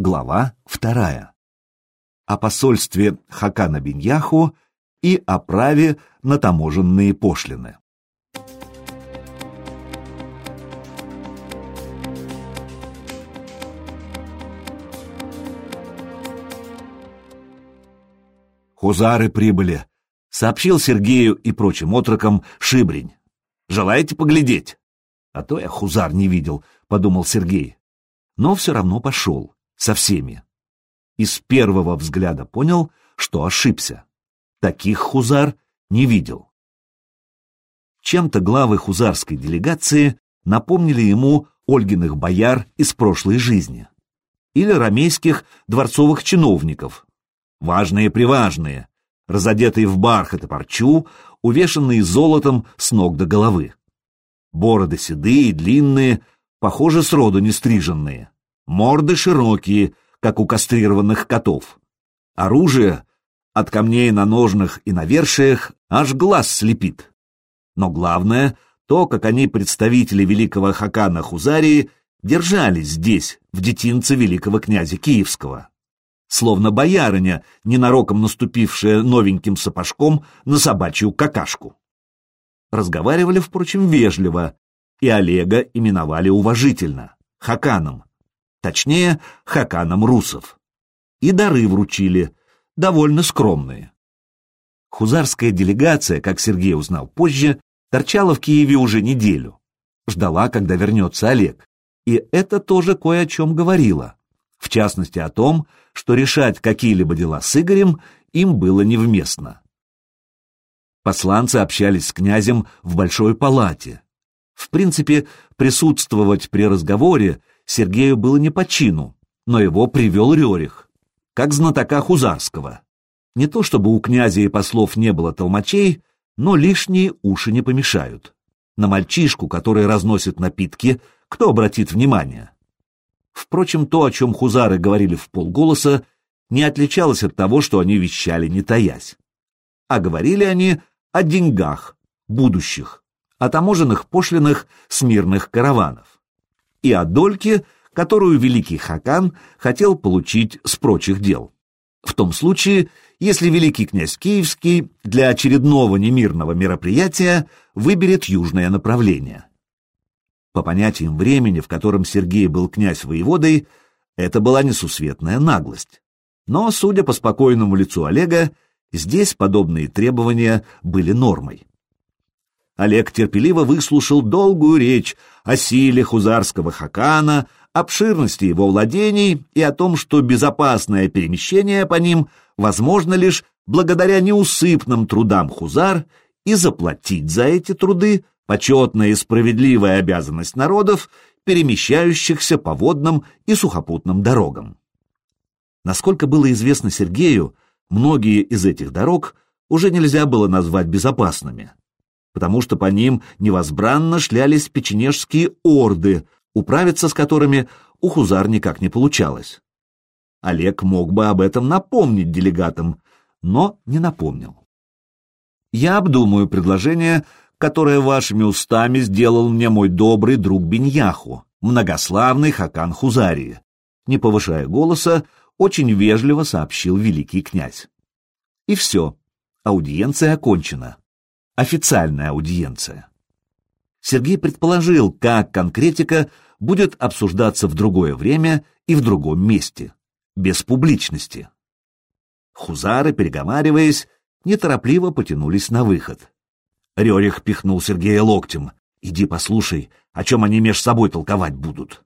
Глава вторая. О посольстве Хакана Биньяху и о праве на таможенные пошлины. «Хузары прибыли», — сообщил Сергею и прочим отрокам Шибрень. «Желаете поглядеть?» «А то я хузар не видел», — подумал Сергей. Но все равно пошел со всеми. И с первого взгляда понял, что ошибся. Таких хузар не видел. Чем-то главы хузарской делегации напомнили ему Ольгиных бояр из прошлой жизни или рамейских дворцовых чиновников, важные-приважные, разодетые в бархат и парчу, увешанные золотом с ног до головы. Бороды седые, длинные, похоже, сроду не стриженные. Морды широкие, как у кастрированных котов. Оружие от камней на ножнах и навершиях аж глаз слепит. Но главное — то, как они, представители великого хакана Хузарии, держались здесь, в детинце великого князя Киевского. Словно боярыня, ненароком наступившая новеньким сапожком на собачью какашку. Разговаривали, впрочем, вежливо, и Олега именовали уважительно — хаканом, точнее, хаканам русов. И дары вручили, довольно скромные. Хузарская делегация, как Сергей узнал позже, торчала в Киеве уже неделю. Ждала, когда вернется Олег. И это тоже кое о чем говорило. В частности о том, что решать какие-либо дела с Игорем им было невместно. Посланцы общались с князем в большой палате. В принципе, присутствовать при разговоре Сергею было не по чину, но его привел Рерих, как знатока Хузарского. Не то чтобы у князя и послов не было толмачей, но лишние уши не помешают. На мальчишку, который разносит напитки, кто обратит внимание? Впрочем, то, о чем хузары говорили в полголоса, не отличалось от того, что они вещали, не таясь. А говорили они о деньгах, будущих, о таможенных пошлинах с мирных караванов и о дольке, которую великий Хакан хотел получить с прочих дел. В том случае, если великий князь Киевский для очередного немирного мероприятия выберет южное направление. По понятиям времени, в котором Сергей был князь-воеводой, это была несусветная наглость. Но, судя по спокойному лицу Олега, здесь подобные требования были нормой. Олег терпеливо выслушал долгую речь о силе хузарского хакана, обширности его владений и о том, что безопасное перемещение по ним возможно лишь благодаря неусыпным трудам хузар и заплатить за эти труды почетная и справедливая обязанность народов, перемещающихся по водным и сухопутным дорогам. Насколько было известно Сергею, многие из этих дорог уже нельзя было назвать безопасными потому что по ним невозбранно шлялись печенежские орды, управиться с которыми у Хузар никак не получалось. Олег мог бы об этом напомнить делегатам, но не напомнил. «Я обдумаю предложение, которое вашими устами сделал мне мой добрый друг Беньяху, многославный Хакан Хузарии», не повышая голоса, очень вежливо сообщил великий князь. И все, аудиенция окончена официальная аудиенция. Сергей предположил, как конкретика будет обсуждаться в другое время и в другом месте, без публичности. Хузары, переговариваясь, неторопливо потянулись на выход. Рерих пихнул Сергея локтем. «Иди послушай, о чем они меж собой толковать будут».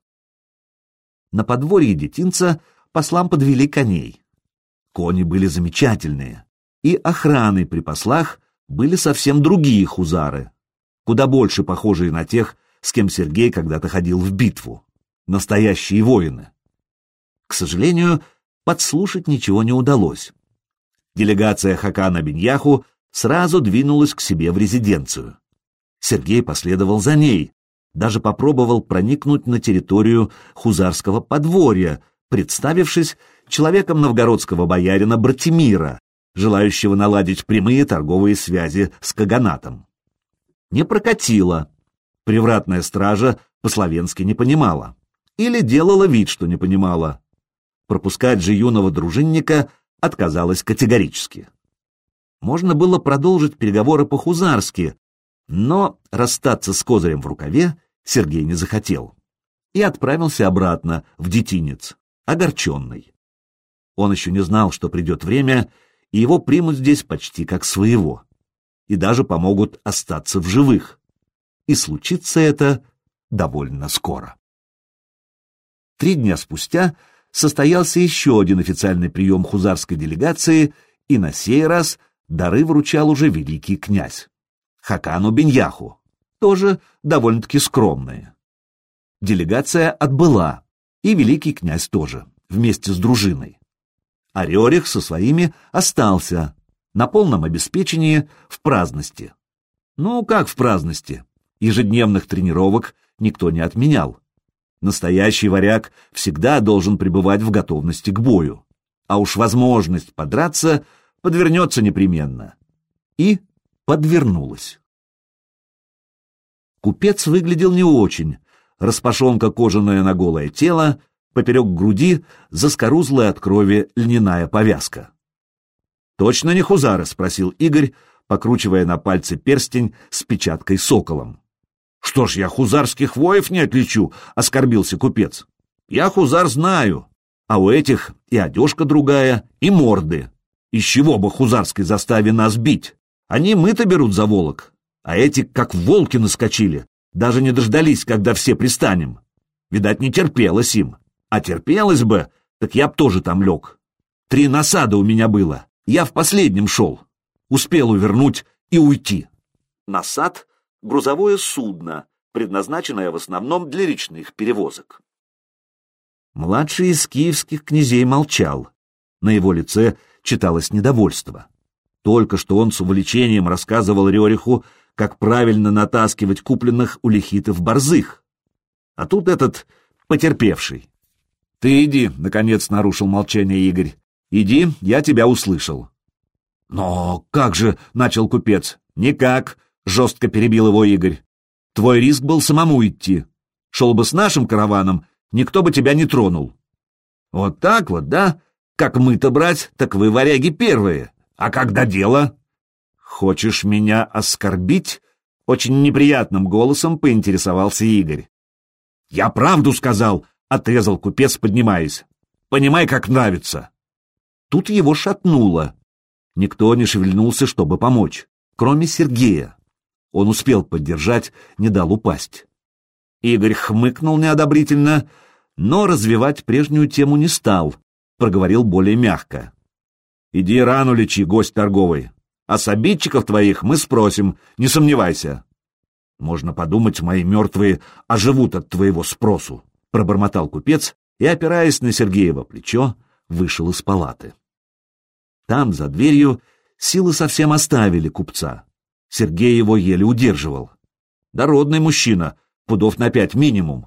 На подворье детинца послам подвели коней. Кони были замечательные, и охраны при послах были совсем другие хузары, куда больше похожие на тех, с кем Сергей когда-то ходил в битву. Настоящие воины. К сожалению, подслушать ничего не удалось. Делегация Хакана Беньяху сразу двинулась к себе в резиденцию. Сергей последовал за ней, даже попробовал проникнуть на территорию хузарского подворья, представившись человеком новгородского боярина Братимира, желающего наладить прямые торговые связи с Каганатом. Не прокатило. Привратная стража по-словенски не понимала. Или делала вид, что не понимала. пропускать же юного дружинника отказалась категорически. Можно было продолжить переговоры по-хузарски, но расстаться с козырем в рукаве Сергей не захотел и отправился обратно в детинец, огорченный. Он еще не знал, что придет время, и его примут здесь почти как своего, и даже помогут остаться в живых. И случится это довольно скоро. Три дня спустя состоялся еще один официальный прием хузарской делегации, и на сей раз дары вручал уже великий князь. Хакану Беньяху, тоже довольно-таки скромные. Делегация отбыла, и великий князь тоже, вместе с дружиной. А Рерих со своими остался, на полном обеспечении, в праздности. Ну, как в праздности? Ежедневных тренировок никто не отменял. Настоящий варяг всегда должен пребывать в готовности к бою, а уж возможность подраться подвернется непременно. И подвернулась. Купец выглядел не очень, распашонка кожаная на голое тело, поперек груди заскорузлая от крови льняная повязка. «Точно не хузары?» — спросил Игорь, покручивая на пальце перстень с печаткой соколом. «Что ж, я хузарских воев не отличу», — оскорбился купец. «Я хузар знаю, а у этих и одежка другая, и морды. Из чего бы хузарской заставе нас бить? Они мы-то берут за волок, а эти как волки наскочили, даже не дождались, когда все пристанем. Видать, не терпелось им. А терпелось бы, так я б тоже там лег. Три насада у меня было, я в последнем шел. Успел увернуть и уйти. Насад — грузовое судно, предназначенное в основном для речных перевозок. Младший из киевских князей молчал. На его лице читалось недовольство. Только что он с увлечением рассказывал Рериху, как правильно натаскивать купленных у лихитов борзых. А тут этот потерпевший. «Ты иди», — наконец нарушил молчание Игорь. «Иди, я тебя услышал». «Но как же», — начал купец. «Никак», — жестко перебил его Игорь. «Твой риск был самому идти. Шел бы с нашим караваном, никто бы тебя не тронул». «Вот так вот, да? Как мы-то брать, так вы варяги первые. А когда дело?» «Хочешь меня оскорбить?» — очень неприятным голосом поинтересовался Игорь. «Я правду сказал!» — отрезал купец, поднимаясь. «Понимай, как нравится!» Тут его шатнуло. Никто не шевельнулся, чтобы помочь, кроме Сергея. Он успел поддержать, не дал упасть. Игорь хмыкнул неодобрительно, но развивать прежнюю тему не стал, проговорил более мягко. «Иди рану лечи, гость торговый. А с обидчиков твоих мы спросим, не сомневайся. Можно подумать, мои мертвые оживут от твоего спросу, пробормотал купец и, опираясь на Сергеева плечо, вышел из палаты. Там, за дверью, силы совсем оставили купца. Сергей его еле удерживал. Дородный мужчина, пудов на пять минимум.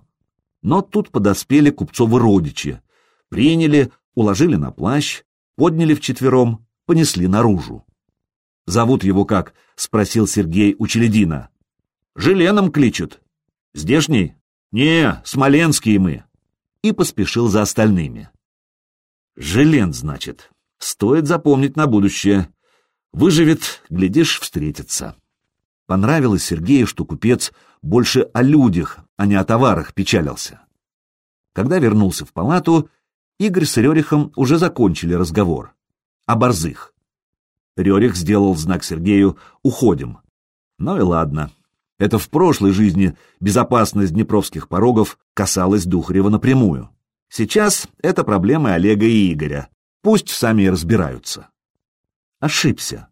Но тут подоспели купцовы родичи. Приняли, уложили на плащ, подняли вчетвером, понесли наружу. «Зовут его как?» — спросил Сергей у Челедина. «Желеном кличут». «Здешний?» «Не, смоленские мы». И поспешил за остальными. «Желен, значит. Стоит запомнить на будущее. Выживет, глядишь, встретится». Понравилось Сергею, что купец больше о людях, а не о товарах печалился. Когда вернулся в палату, Игорь с Рерихом уже закончили разговор. О борзых. Рерих сделал знак Сергею «Уходим». Ну и ладно. Это в прошлой жизни безопасность днепровских порогов касалась Духарева напрямую. Сейчас это проблемы Олега и Игоря. Пусть сами разбираются. Ошибся.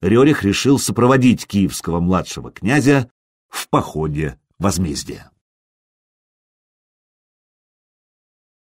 Рерих решил сопроводить киевского младшего князя в походе возмездия.